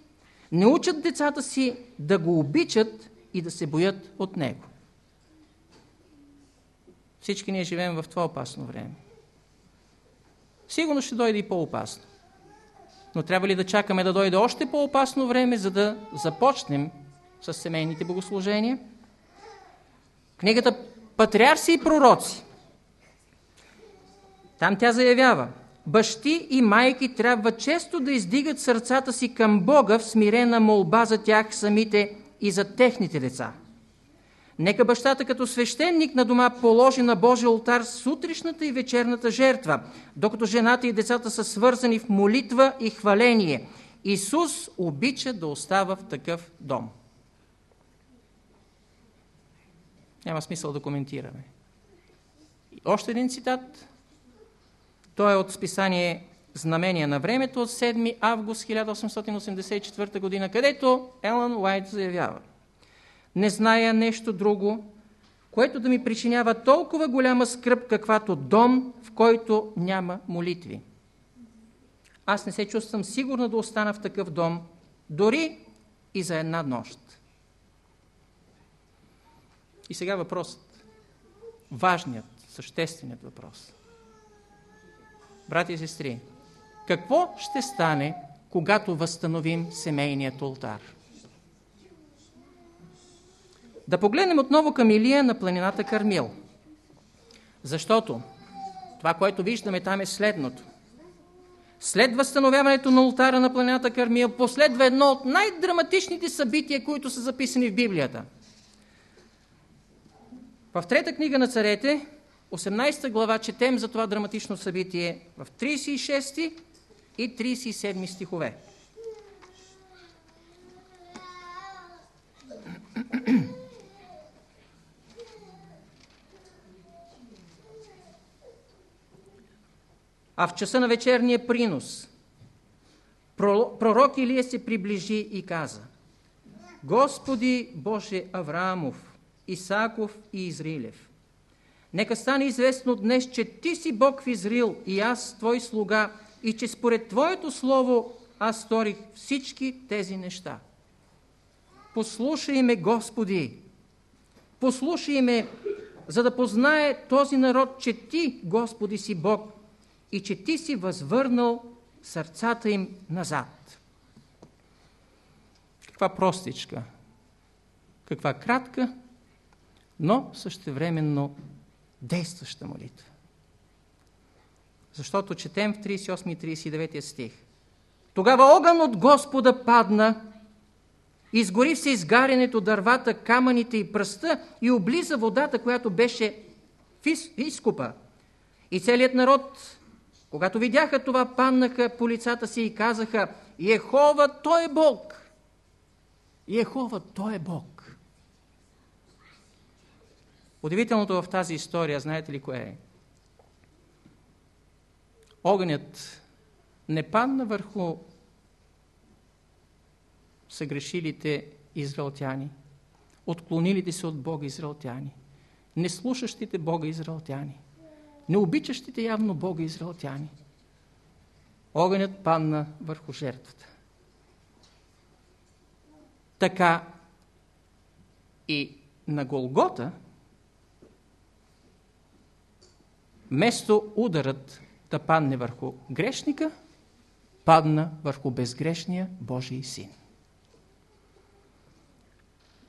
не учат децата си да го обичат и да се боят от Него. Всички ние живеем в това опасно време. Сигурно ще дойде и по-опасно. Но трябва ли да чакаме да дойде още по-опасно време, за да започнем с семейните богослужения? Книгата Патриарси и пророци. Там тя заявява, бащи и майки трябва често да издигат сърцата си към Бога в смирена молба за тях самите и за техните деца. Нека бащата като свещеник на дома положи на Божия алтар сутрешната и вечерната жертва, докато жената и децата са свързани в молитва и хваление. Исус обича да остава в такъв дом. Няма смисъл да коментираме. Още един цитат. Той е от списание Знамения на времето от 7 август 1884 година, където Елън Уайт заявява Не зная нещо друго, което да ми причинява толкова голяма скръп, каквато дом, в който няма молитви. Аз не се чувствам сигурна да остана в такъв дом, дори и за една нощ. И сега въпросът. Важният, същественият въпрос. Брати и сестри, какво ще стане, когато възстановим семейният ултар? Да погледнем отново към Илия на планината Кармил. Защото това, което виждаме там е следното. След възстановяването на ултара на планината Кармил последва едно от най-драматичните събития, които са записани в Библията – в трета книга на царете, 18 глава, четем за това драматично събитие в 36 и 37 стихове. А в часа на вечерния принос пророк Илия се приближи и каза Господи Боже Авраамов, Исаков и Израилев. Нека стане известно днес, че Ти си Бог в Израил и аз, Твой слуга, и че според Твоето слово аз сторих всички тези неща. Послушай ме, Господи! Послушай ме, за да познае този народ, че Ти, Господи, си Бог и че Ти си възвърнал сърцата им назад. Каква простичка, каква кратка но същевременно действаща молитва. Защото четем в 38 и 39 стих. Тогава огън от Господа падна, изгори се изгарянето, дървата, камъните и пръста и облиза водата, която беше в изкупа. И целият народ, когато видяха това, паднаха по лицата си и казаха, Ехова, Той е Бог! Ехова, Той е Бог! Удивителното в тази история, знаете ли кое е? Огънят не падна върху съгрешилите израелтяни, отклонилите се от Бога израелтяни, не слушащите Бога израелтяни, не обичащите явно Бога израелтяни. Огънят падна върху жертвата. Така и на Голгота, вместо ударът да падне върху грешника, падна върху безгрешния Божий син.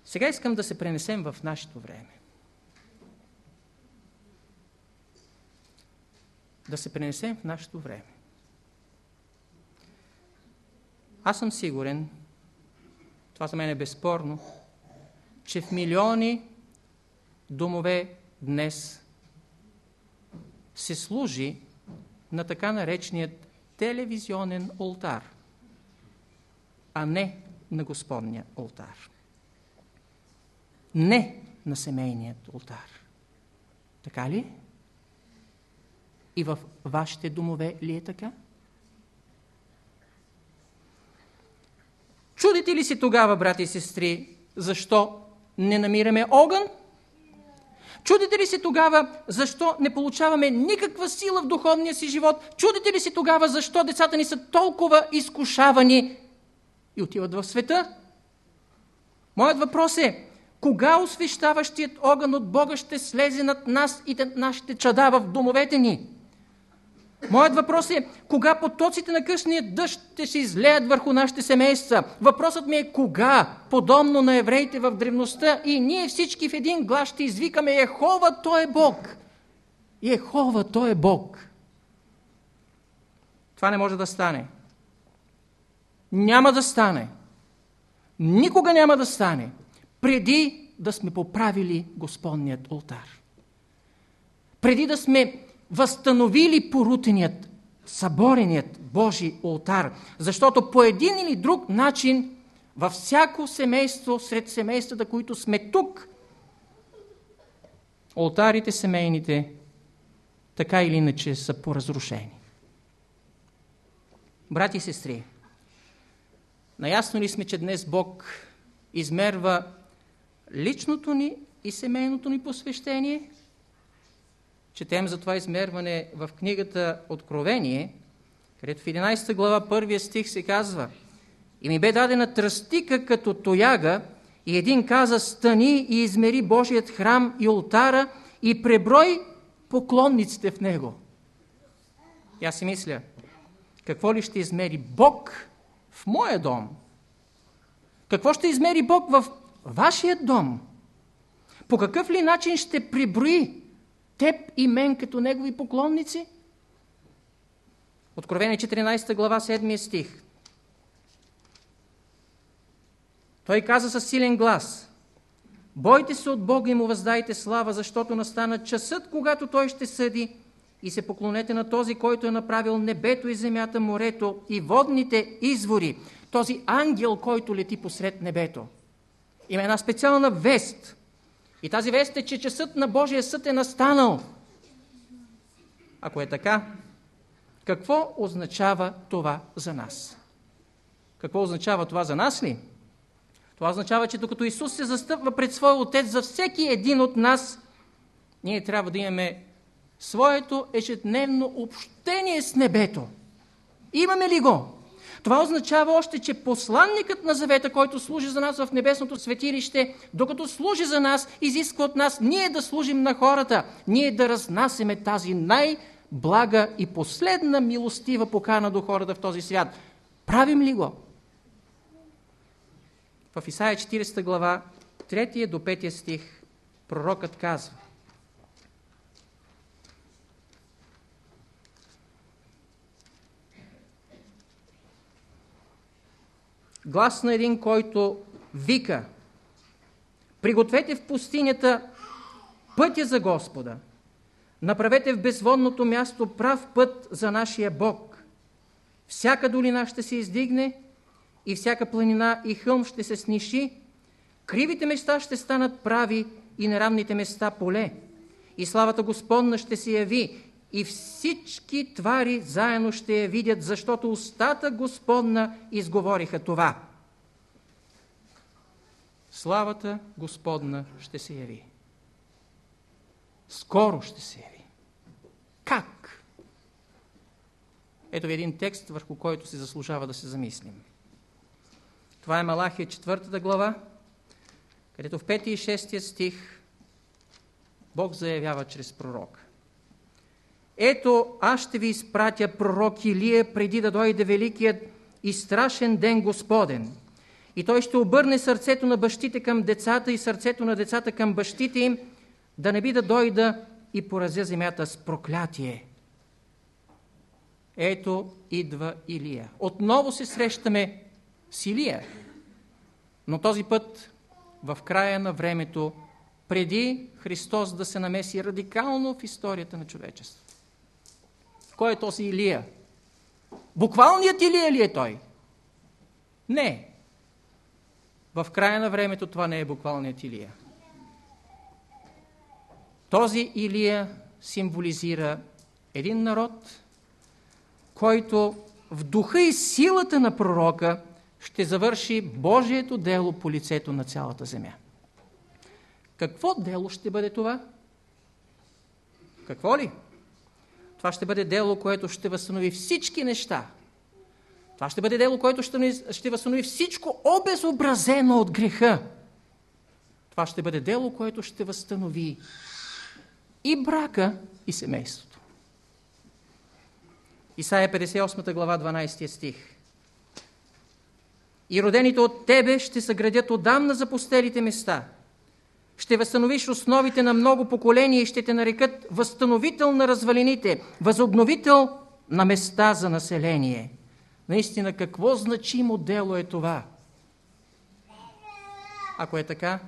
Сега искам да се пренесем в нашето време. Да се пренесем в нашето време. Аз съм сигурен, това за мен е безспорно, че в милиони домове днес се служи на така нареченият телевизионен олтар, а не на Господния олтар. Не на семейният олтар. Така ли? И в вашите домове ли е така? Чудите ли си тогава, брати и сестри, защо не намираме огън? Чудите ли си тогава, защо не получаваме никаква сила в духовния си живот? Чудите ли си тогава, защо децата ни са толкова изкушавани и отиват в света? Моят въпрос е, кога освещаващият огън от Бога ще слезе над нас и нашите чада в домовете ни? Моят въпрос е, кога потоците на късния дъжд ще се излеят върху нашите семейства? Въпросът ми е, кога, подобно на евреите в древността, и ние всички в един глас ще извикаме Ехова, Той е Бог. Ехова, Той е Бог. Това не може да стане. Няма да стане. Никога няма да стане, преди да сме поправили Господният ултар. Преди да сме възстановили порутеният, събореният Божи ултар. Защото по един или друг начин във всяко семейство, сред семействата, които сме тук, ултарите семейните така или иначе са поразрушени. Брати и сестри, наясно ли сме, че днес Бог измерва личното ни и семейното ни посвещение – четем за това измерване в книгата Откровение, където в 11 глава, първия стих се казва И ми бе дадена тръстика като тояга, и един каза, стани и измери Божият храм и ултара и преброй поклонниците в него. И аз си мисля, какво ли ще измери Бог в моя дом? Какво ще измери Бог в вашия дом? По какъв ли начин ще приброи теб и мен като негови поклонници? Откровение 14 глава 7 стих. Той каза със силен глас, Бойте се от Бога и му въздайте слава, защото настана часът, когато Той ще съди и се поклонете на този, който е направил небето и земята, морето и водните извори. Този ангел, който лети посред небето. Има една специална вест – и тази вест е, че часът на Божия съд е настанал. Ако е така, какво означава това за нас? Какво означава това за нас ли? Това означава, че докато Исус се застъпва пред Своя Отец за всеки един от нас, ние трябва да имаме своето ежедневно общение с небето. Имаме ли го? Това означава още, че посланникът на завета, който служи за нас в небесното светилище, докато служи за нас, изисква от нас ние да служим на хората, ние да разнасяме тази най-блага и последна милостива покана до хората в този свят. Правим ли го? В Исаия 40 глава, 3 до 5 стих, пророкът казва глас на един, който вика Пригответе в пустинята пътя за Господа. Направете в безводното място прав път за нашия Бог. Всяка долина ще се издигне и всяка планина и хълм ще се сниши. Кривите места ще станат прави и неравните места поле. И славата Господна ще се яви, и всички твари заедно ще я видят, защото устата Господна изговориха това. Славата Господна ще се яви. Скоро ще се яви. Как? Ето ви един текст, върху който се заслужава да се замислим. Това е Малахия 4 глава, където в 5 и 6 стих Бог заявява чрез пророк. Ето, аз ще ви изпратя пророк Илия преди да дойде великият и страшен ден Господен. И той ще обърне сърцето на бащите към децата и сърцето на децата към бащите им, да не би да дойда и поразя земята с проклятие. Ето идва Илия. Отново се срещаме с Илия, но този път в края на времето, преди Христос да се намеси радикално в историята на човечеството. Кой е този Илия? Буквалният Илия ли е той? Не. В края на времето това не е буквалният Илия. Този Илия символизира един народ, който в духа и силата на пророка ще завърши Божието дело по лицето на цялата земя. Какво дело ще бъде това? Какво ли? Това ще бъде дело, което ще възстанови всички неща. Това ще бъде дело, което ще, ще възстанови всичко обезобразено от греха. Това ще бъде дело, което ще възстанови и брака, и семейството. Исаия 58 глава 12 стих. И родените от тебе ще съградят отдамна за постелите места. Ще възстановиш основите на много поколения и ще те нарекат възстановител на развалините, възобновител на места за население. Наистина, какво значимо дело е това? Ако е така,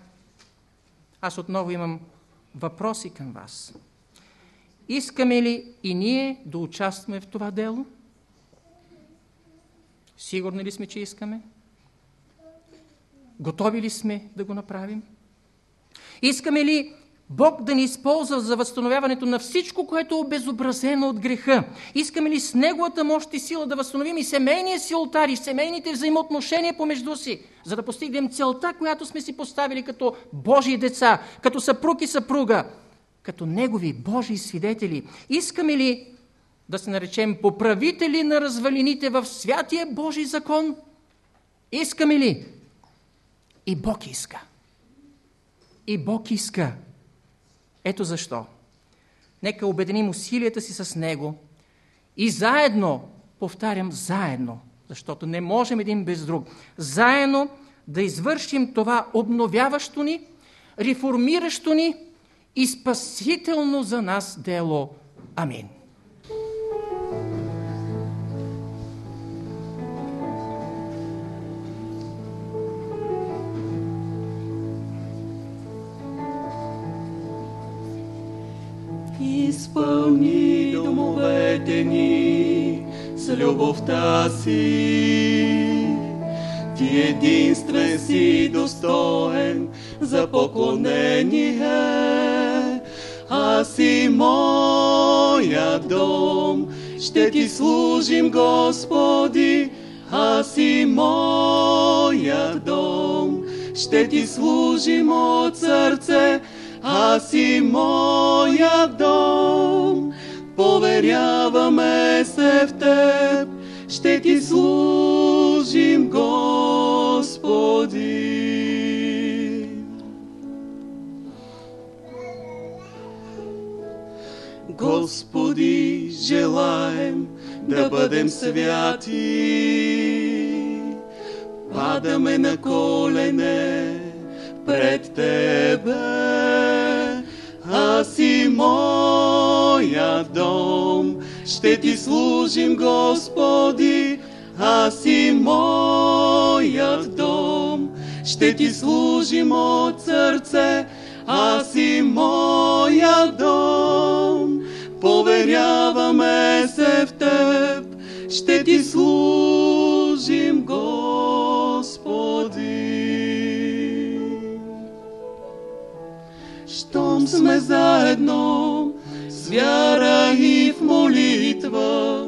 аз отново имам въпроси към вас. Искаме ли и ние да участваме в това дело? Сигурни ли сме, че искаме? Готови ли сме да го направим? Искаме ли Бог да ни използва за възстановяването на всичко, което е обезобразено от греха? Искаме ли с Неговата мощ и сила да възстановим и семейния си алтар, и семейните взаимоотношения помежду си, за да постигнем целта, която сме си поставили като Божии деца, като съпруг и съпруга, като Негови Божии свидетели? Искаме ли да се наречем поправители на развалините в святия Божий закон? Искаме ли? И Бог иска. И Бог иска. Ето защо. Нека обединим усилията си с Него и заедно, повтарям, заедно, защото не можем един без друг, заедно да извършим това обновяващо ни, реформиращо ни и спасително за нас дело. Амин.
Изпълни домовете ни с любовта си. Ти единствен си достоен за поклонение. Аз и моя дом ще ти служим, Господи. Аз и моя дом ще ти служим от сърце аз и моя дом, поверяваме се в Теб, ще Ти служим, Господи. Господи, желаем да бъдем святи, падаме на колене пред Тебе аз и моя дом ще ти служим, Господи, аз и моят дом ще ти служим от сърце, аз и моя дом поверяваме се в Теб, ще ти служим, сме заедно, с вяра и в молитва,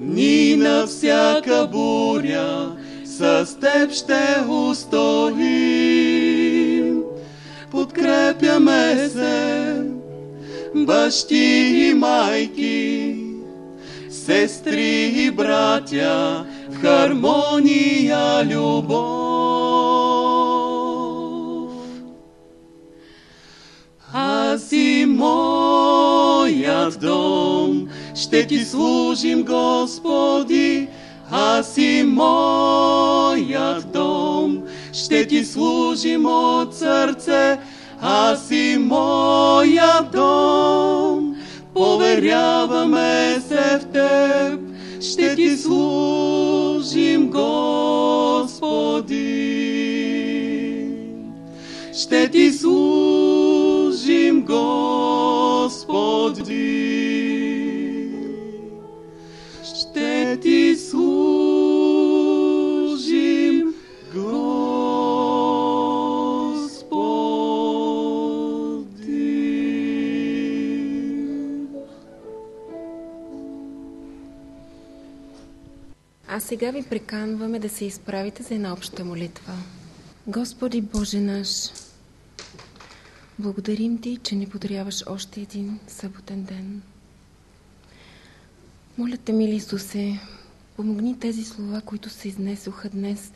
ни на всяка буря с теб ще устоим. Подкрепяме се, бащи и майки, сестри и братя, в хармония любов. Моят дом ще ти служим, Господи, аз и моят дом ще ти служим от сърце, аз и моят дом поверяваме се в теб, ще ти служим, Господи. Ще ти служим, Господи. Ще ти служим, Господи.
А сега ви приканваме да се изправите за една обща молитва. Господи Боже наш, благодарим Ти, че ни подаряваш още един съботен ден. Моля те, мили Исусе, помогни тези слова, които се изнесоха днес,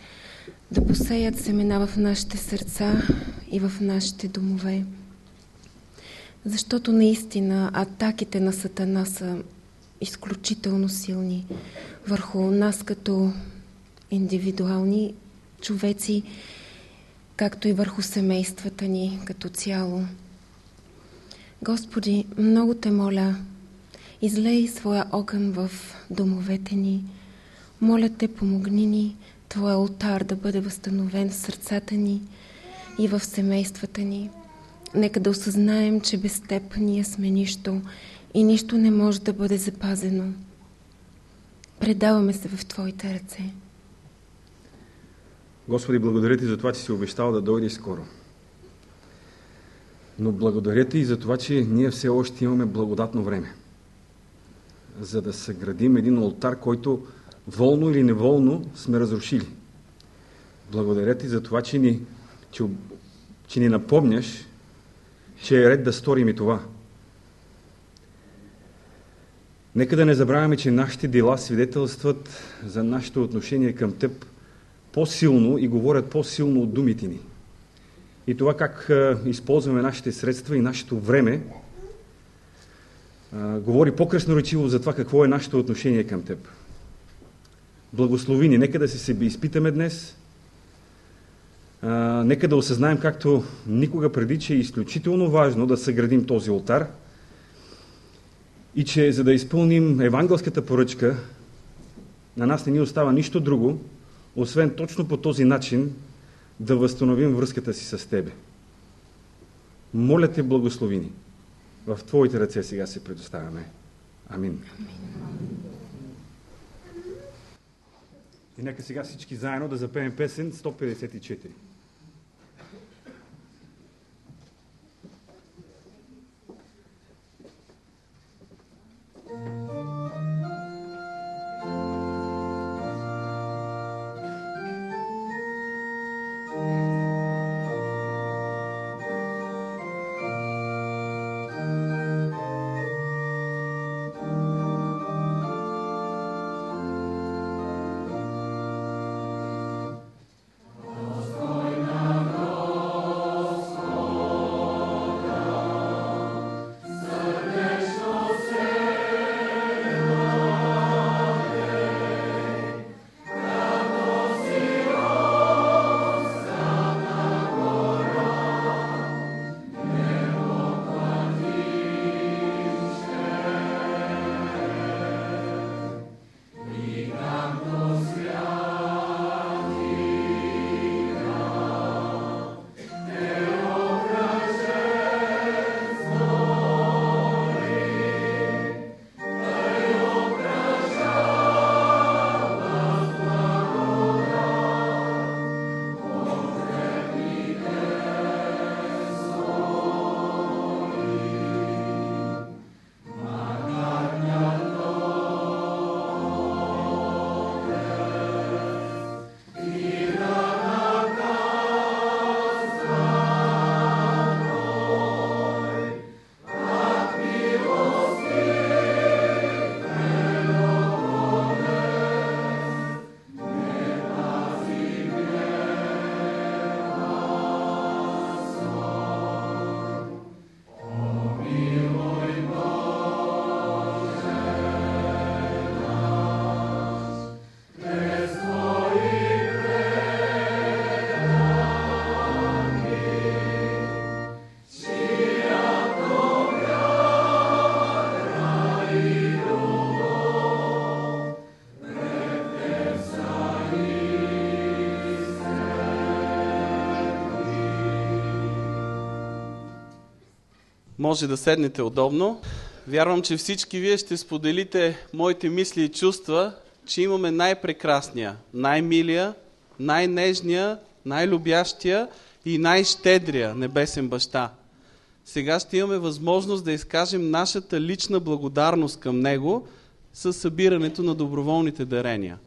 да посеят семена в нашите сърца и в нашите домове. Защото наистина атаките на Сатана са изключително силни върху нас като индивидуални човеци, както и върху семействата ни като цяло. Господи, много те моля, излей своя огън в домовете ни. Моля те, помогни ни Твоя алтар да бъде възстановен в сърцата ни и в семействата ни. Нека да осъзнаем, че без Теб ние сме нищо и нищо не може да бъде запазено. Предаваме се в Твоите ръце.
Господи, благодаря Ти за това, че си обещал да дойдеш скоро. Но благодаря Ти и за това, че ние все още имаме благодатно време. За да съградим един алтар, който волно или неволно сме разрушили. Благодаря Ти за това, че ни, че, че ни напомняш, че е ред да сторим и това. Нека да не забравяме, че нашите дела свидетелстват за нашето отношение към Теб по-силно и говорят по-силно от думите ни. И това как използваме нашите средства и нашето време говори по-красноречиво за това какво е нашето отношение към Теб. Благослови ни. Нека да се себе изпитаме днес. Нека да осъзнаем, както никога преди, че е изключително важно да съградим този алтар и че за да изпълним евангелската поръчка, на нас не ни остава нищо друго, освен точно по този начин да възстановим връзката си с Тебе. Моля Те, благослови ни. В Твоите ръце сега се предоставяме. Амин. И нека сега всички заедно да запеем песен 154.
Може да седнете удобно. Вярвам, че всички вие ще споделите моите мисли и чувства, че имаме най-прекрасния, най-милия, най-нежния, най-любящия и най-щедрия небесен баща. Сега ще имаме възможност да изкажем нашата лична благодарност към Него с събирането на доброволните дарения.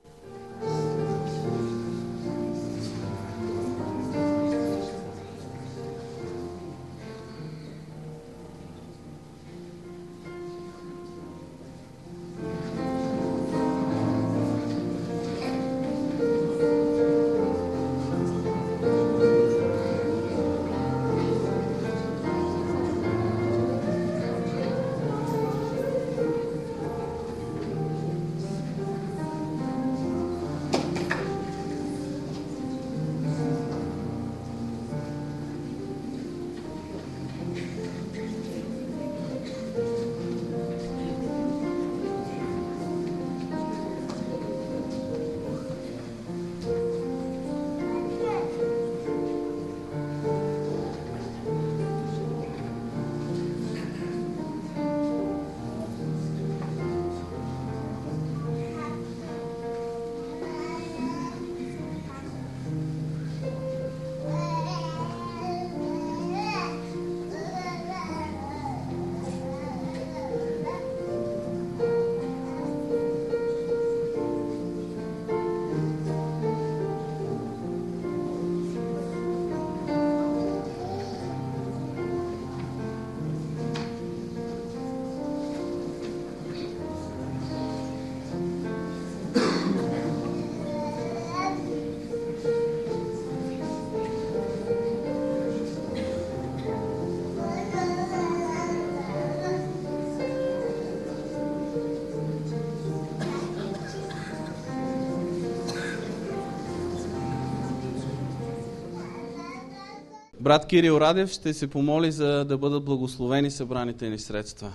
Брат Кирил Радев ще се помоли за да бъдат благословени събраните ни средства.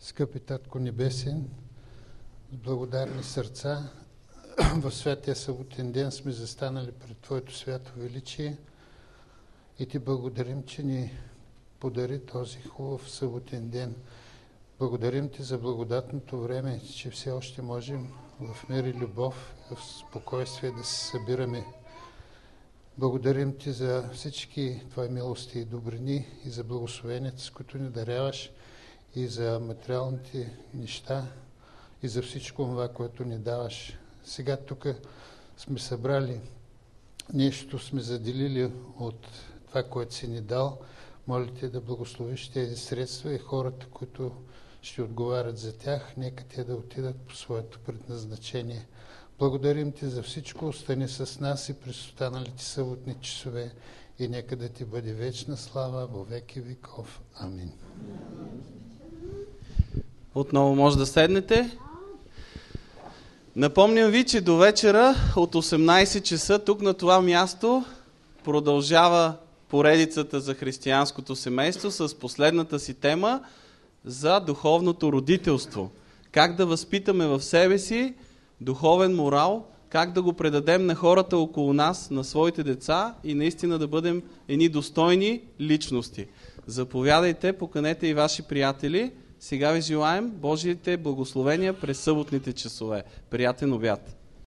Скъпи Татко Небесен, с благодарни сърца *clears throat* в святия съботен ден сме застанали пред Твоето свято величие и Ти благодарим, че ни подари този хубав съботен ден. Благодарим Ти за благодатното време, че все още можем в мир и любов, в спокойствие да се събираме Благодарим Ти за всички Твои милости и добрини и за благословенията, с които ни даряваш и за материалните неща и за всичко това, което ни даваш. Сега тук сме събрали нещо, сме заделили от това, което си ни дал. Моля Те да благословиш тези средства и хората, които ще отговарят за тях, нека те да отидат по своето предназначение. Благодарим Ти за всичко, остани с нас и през останалите съботни часове и нека да Ти бъде вечна слава во веки веков. Амин.
Отново може да седнете. Напомням ви, че до вечера от 18 часа тук на това място продължава поредицата за християнското семейство с последната си тема за духовното родителство. Как да възпитаме в себе си духовен морал, как да го предадем на хората около нас, на своите деца и наистина да бъдем едни достойни личности. Заповядайте, поканете и ваши приятели. Сега ви желаем Божиите благословения през съботните часове. Приятен обяд!